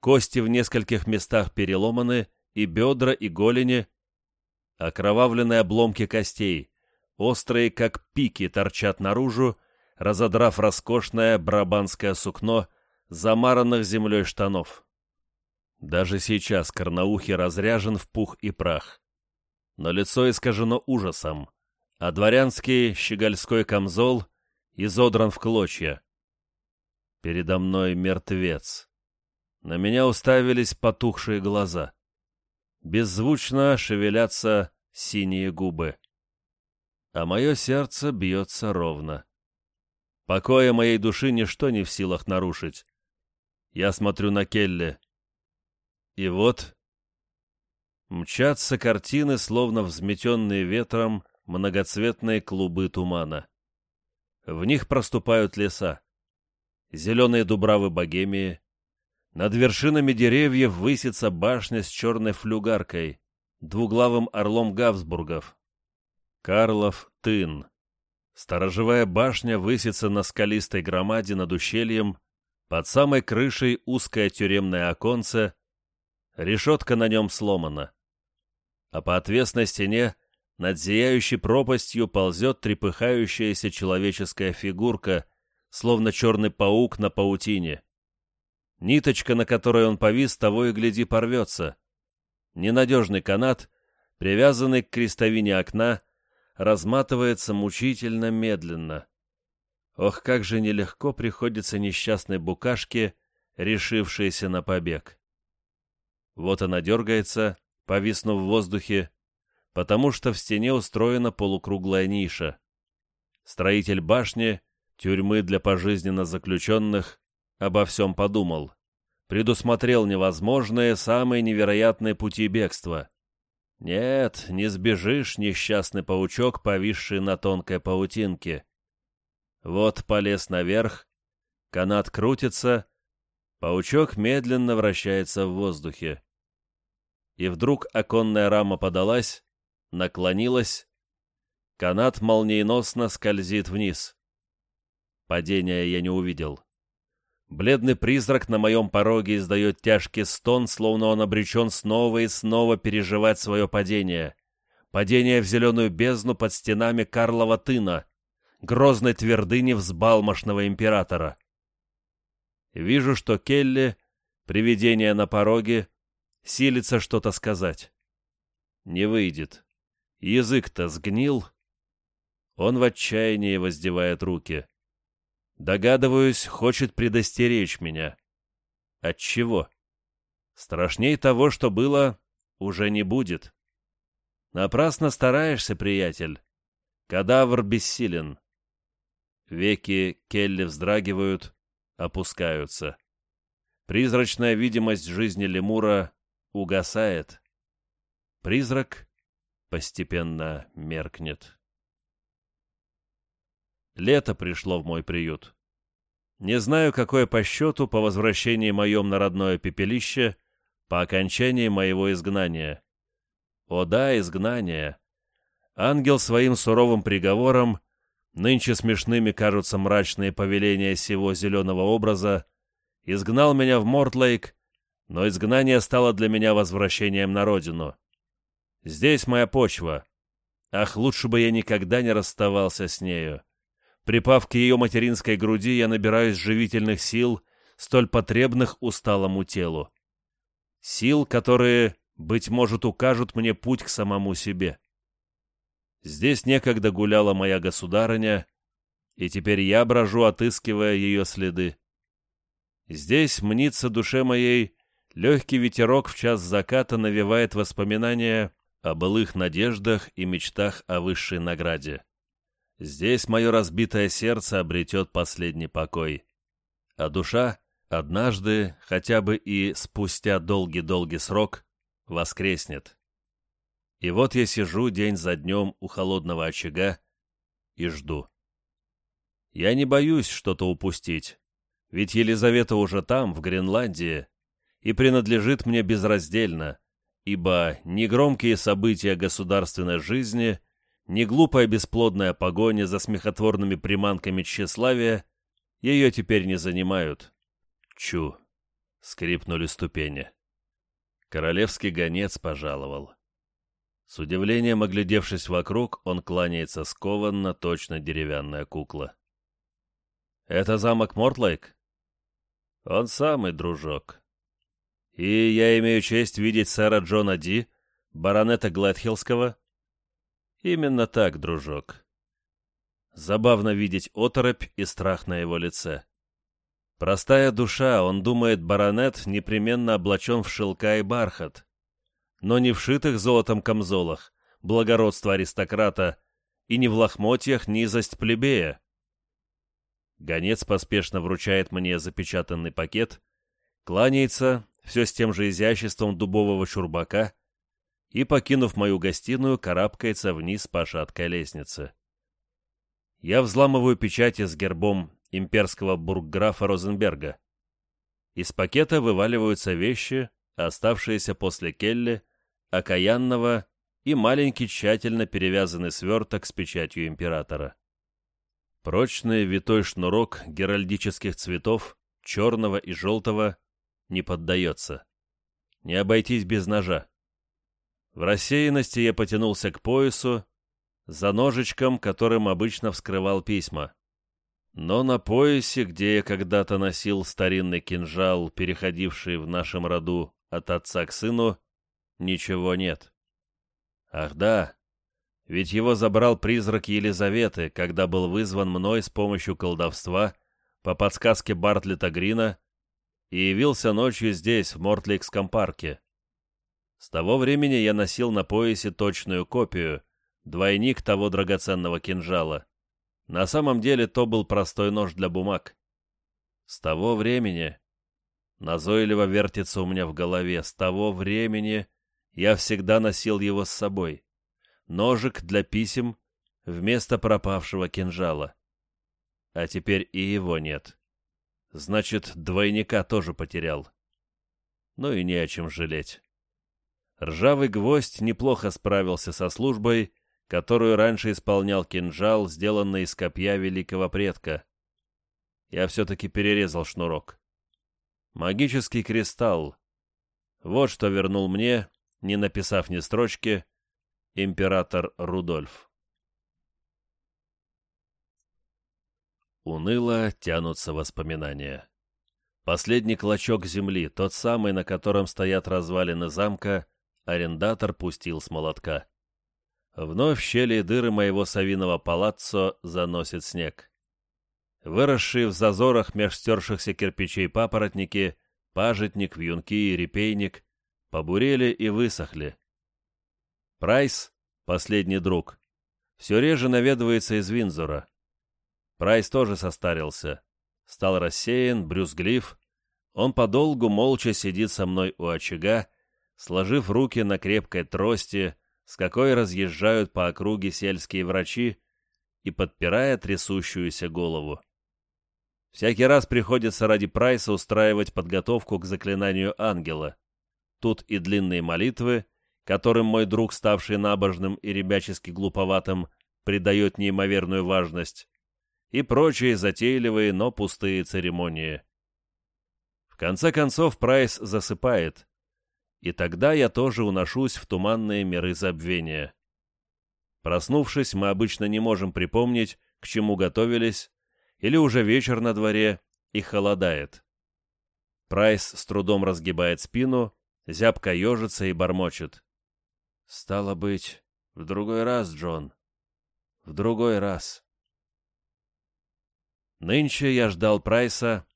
Кости в нескольких местах переломаны и бедра, и голени, окровавленные обломки костей, острые, как пики, торчат наружу, разодрав роскошное брабанское сукно замаранных землей штанов. Даже сейчас Карнаухи разряжен в пух и прах. Но лицо искажено ужасом, а дворянский щегольской камзол изодран в клочья. Передо мной мертвец. На меня уставились потухшие глаза. Беззвучно шевелятся синие губы. А мое сердце бьется ровно. Покоя моей души ничто не в силах нарушить. Я смотрю на Келли. И вот мчатся картины, словно взметенные ветром, многоцветные клубы тумана. В них проступают леса. Зеленые дубравы Богемии. Над вершинами деревьев высится башня с черной флюгаркой, двуглавым орлом Гавсбургов. Карлов Тын. Сторожевая башня высится на скалистой громаде над ущельем, под самой крышей узкое тюремное оконце, решетка на нем сломана. А по отвесной стене над зияющей пропастью ползет трепыхающаяся человеческая фигурка, словно черный паук на паутине. Ниточка, на которой он повис, того и гляди порвется. Ненадежный канат, привязанный к крестовине окна, разматывается мучительно медленно. Ох, как же нелегко приходится несчастной букашке, решившейся на побег. Вот она дергается, повиснув в воздухе, потому что в стене устроена полукруглая ниша. Строитель башни, тюрьмы для пожизненно заключенных, обо всем подумал. Предусмотрел невозможные, самые невероятные пути бегства. Нет, не сбежишь, несчастный паучок, повисший на тонкой паутинке. Вот полез наверх, канат крутится, паучок медленно вращается в воздухе. И вдруг оконная рама подалась, наклонилась, канат молниеносно скользит вниз. Падения я не увидел. Бледный призрак на моем пороге издает тяжкий стон, словно он обречен снова и снова переживать свое падение. Падение в зеленую бездну под стенами Карлова тына, грозной твердыни взбалмошного императора. Вижу, что Келли, привидение на пороге, силится что-то сказать. Не выйдет. Язык-то сгнил. Он в отчаянии воздевает руки. Догадываюсь, хочет предостеречь меня. От чего? Страшней того, что было, уже не будет. Напрасно стараешься, приятель. Кадавр бессилен. Веки Келли вздрагивают, опускаются. Призрачная видимость жизни лемура угасает. Призрак постепенно меркнет. Лето пришло в мой приют. Не знаю, какое по счету по возвращении моем на родное пепелище, по окончании моего изгнания. О да, изгнание. Ангел своим суровым приговором, нынче смешными кажутся мрачные повеления сего зеленого образа, изгнал меня в Мортлейк, но изгнание стало для меня возвращением на родину. Здесь моя почва. Ах, лучше бы я никогда не расставался с нею. Припав к ее материнской груди, я набираюсь живительных сил, столь потребных усталому телу. Сил, которые, быть может, укажут мне путь к самому себе. Здесь некогда гуляла моя государыня, и теперь я брожу, отыскивая ее следы. Здесь мнится душе моей, легкий ветерок в час заката навевает воспоминания о былых надеждах и мечтах о высшей награде. Здесь мое разбитое сердце обретет последний покой. А душа однажды, хотя бы и спустя долгий-долгий срок, воскреснет. И вот я сижу день за днем у холодного очага и жду. Я не боюсь что-то упустить, ведь Елизавета уже там, в Гренландии, и принадлежит мне безраздельно, ибо негромкие события государственной жизни — не глупая бесплодная погоня за смехотворными приманками тщеславия ее теперь не занимают. Чу! Скрипнули ступени. Королевский гонец пожаловал. С удивлением оглядевшись вокруг, он кланяется скованно, точно деревянная кукла. «Это замок Мортлейк?» «Он самый, дружок. И я имею честь видеть сэра Джона Ди, баронета Глэдхиллского?» «Именно так, дружок. Забавно видеть оторопь и страх на его лице. Простая душа, он думает, баронет непременно облачен в шелка и бархат, но не в шитых золотом камзолах, благородство аристократа, и не в лохмотьях низость плебея. Гонец поспешно вручает мне запечатанный пакет, кланяется, все с тем же изяществом дубового чурбака, и, покинув мою гостиную, карабкается вниз по шаткой лестнице. Я взламываю печати с гербом имперского бургграфа Розенберга. Из пакета вываливаются вещи, оставшиеся после Келли, окаянного и маленький тщательно перевязанный сверток с печатью императора. Прочный витой шнурок геральдических цветов, черного и желтого, не поддается. Не обойтись без ножа. В рассеянности я потянулся к поясу, за ножичком, которым обычно вскрывал письма. Но на поясе, где я когда-то носил старинный кинжал, переходивший в нашем роду от отца к сыну, ничего нет. Ах да, ведь его забрал призрак Елизаветы, когда был вызван мной с помощью колдовства по подсказке Бартлета Грина и явился ночью здесь, в Мортлейкском парке. С того времени я носил на поясе точную копию, двойник того драгоценного кинжала. На самом деле то был простой нож для бумаг. С того времени... Назойливо вертится у меня в голове. С того времени я всегда носил его с собой. Ножик для писем вместо пропавшего кинжала. А теперь и его нет. Значит, двойника тоже потерял. Ну и не о чем жалеть. Ржавый гвоздь неплохо справился со службой, которую раньше исполнял кинжал, сделанный из копья великого предка. Я все-таки перерезал шнурок. Магический кристалл. Вот что вернул мне не написав ни строчки, император Рудольф. Уныло тянутся воспоминания. Последний клочок земли, тот самый, на котором стоят развалины замка, арендатор пустил с молотка. Вновь щели и дыры моего совиного палаццо заносит снег. Выросшие в зазорах меж стершихся кирпичей папоротники, пажитник, вьюнки и репейник побурели и высохли. Прайс, последний друг, все реже наведывается из Виндзора. Прайс тоже состарился, стал рассеян, брюзглив. Он подолгу молча сидит со мной у очага, сложив руки на крепкой трости, с какой разъезжают по округе сельские врачи, и подпирая трясущуюся голову. Всякий раз приходится ради Прайса устраивать подготовку к заклинанию ангела. Тут и длинные молитвы, которым мой друг, ставший набожным и ребячески глуповатым, придает неимоверную важность, и прочие затейливые, но пустые церемонии. В конце концов Прайс засыпает, и тогда я тоже уношусь в туманные миры забвения. Проснувшись, мы обычно не можем припомнить, к чему готовились, или уже вечер на дворе и холодает. Прайс с трудом разгибает спину, зябко ежится и бормочет. «Стало быть, в другой раз, Джон. В другой раз». Нынче я ждал Прайса,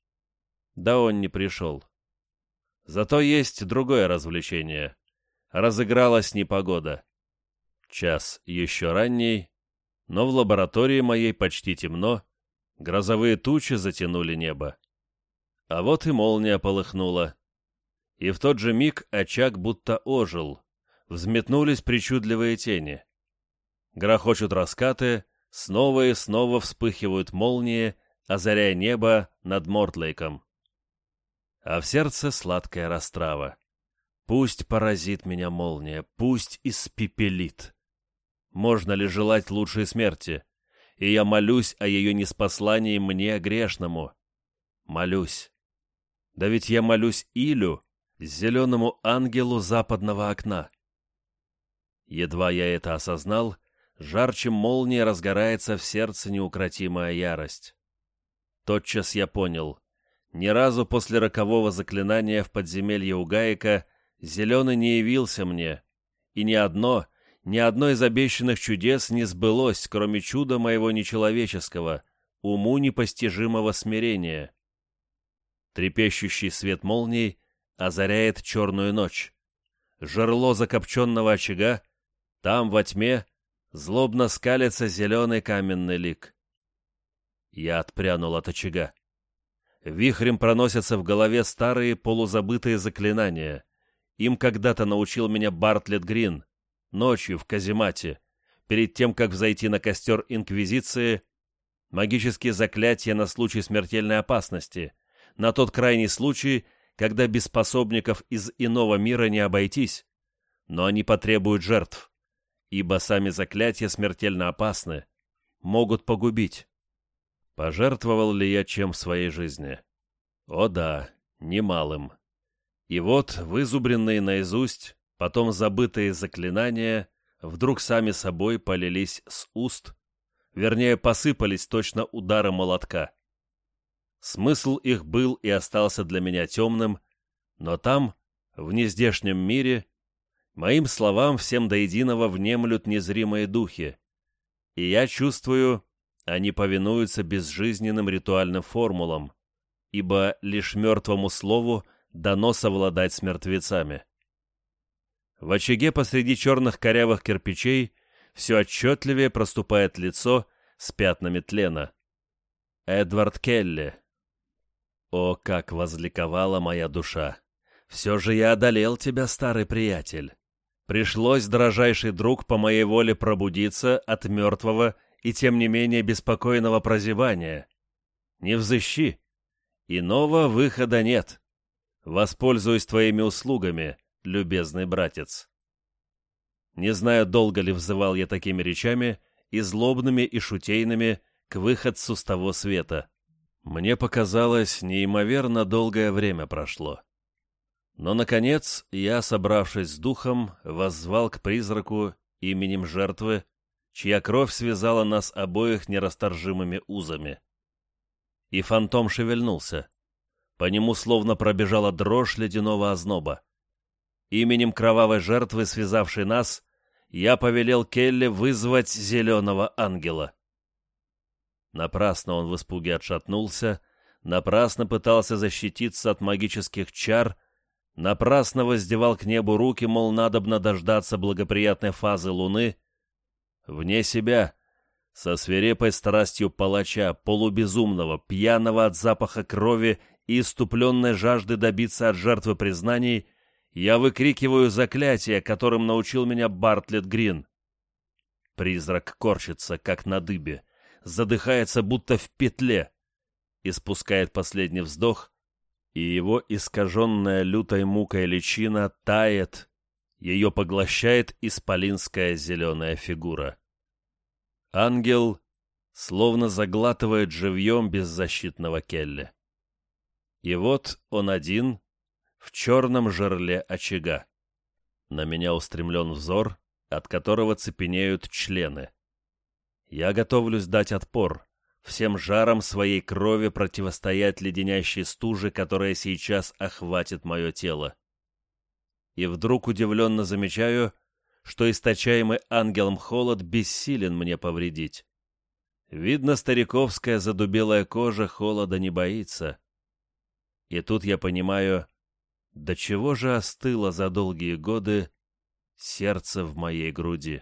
да он не пришел. Зато есть другое развлечение. Разыгралась непогода. Час еще ранний, но в лаборатории моей почти темно, грозовые тучи затянули небо. А вот и молния полыхнула и в тот же миг очаг будто ожил, взметнулись причудливые тени. Грохочут раскаты, снова и снова вспыхивают молнии, озаряя небо над Мортлейком. А в сердце сладкая растрава. Пусть поразит меня молния, пусть испепелит. Можно ли желать лучшей смерти? И я молюсь о ее неспослании мне, грешному. Молюсь. Да ведь я молюсь Илю, зеленому ангелу западного окна. Едва я это осознал, жарче молнии разгорается в сердце неукротимая ярость. Тотчас я понял, ни разу после рокового заклинания в подземелье у Гаека Зеленый не явился мне, и ни одно, ни одно из обещанных чудес не сбылось, кроме чуда моего нечеловеческого, уму непостижимого смирения. Трепещущий свет молний озаряет черную ночь. Жерло закопченного очага, там, во тьме, злобно скалится зеленый каменный лик. Я отпрянул от очага. Вихрем проносятся в голове старые полузабытые заклинания. Им когда-то научил меня Бартлетт Грин, ночью в каземате, перед тем, как взойти на костер Инквизиции, магические заклятия на случай смертельной опасности, на тот крайний случай, когда без способников из иного мира не обойтись, но они потребуют жертв, ибо сами заклятия смертельно опасны, могут погубить. Пожертвовал ли я чем в своей жизни? О да, немалым. И вот, вызубренные наизусть, потом забытые заклинания, вдруг сами собой полились с уст, вернее, посыпались точно удары молотка. Смысл их был и остался для меня темным, но там, в нездешнем мире, моим словам всем до единого внемлют незримые духи, и я чувствую, они повинуются безжизненным ритуальным формулам, ибо лишь мертвому слову — дано совладать с мертвецами. В очаге посреди черных корявых кирпичей все отчетливее проступает лицо с пятнами тлена. Эдвард Келли. О, как возликовала моя душа! Все же я одолел тебя, старый приятель. Пришлось, дрожайший друг, по моей воле пробудиться от мертвого и тем не менее беспокойного прозябания. Не взыщи. Иного выхода нет. Воспользуюсь твоими услугами, любезный братец. Не знаю, долго ли взывал я такими речами, и злобными, и шутейными, к выходцу с того света. Мне показалось, неимоверно долгое время прошло. Но, наконец, я, собравшись с духом, воззвал к призраку именем жертвы, чья кровь связала нас обоих нерасторжимыми узами. И фантом шевельнулся. По нему словно пробежала дрожь ледяного озноба. Именем кровавой жертвы, связавшей нас, я повелел Келли вызвать зеленого ангела. Напрасно он в испуге отшатнулся, напрасно пытался защититься от магических чар, напрасно воздевал к небу руки, мол, надобно дождаться благоприятной фазы луны. Вне себя, со свирепой страстью палача, полубезумного, пьяного от запаха крови и иступленной жажды добиться от жертвы признаний, я выкрикиваю заклятие, которым научил меня Бартлетт Грин. Призрак корчится, как на дыбе, задыхается, будто в петле, испускает последний вздох, и его искаженная лютой мукой личина тает, ее поглощает исполинская зеленая фигура. Ангел словно заглатывает живьем беззащитного Келли. И вот он один, в черном жерле очага. На меня устремлен взор, от которого цепенеют члены. Я готовлюсь дать отпор, всем жаром своей крови противостоять леденящей стуже, которая сейчас охватит мое тело. И вдруг удивленно замечаю, что источаемый ангелом холод бессилен мне повредить. Видно, стариковская задубелая кожа холода не боится. И тут я понимаю, до чего же остыло за долгие годы сердце в моей груди.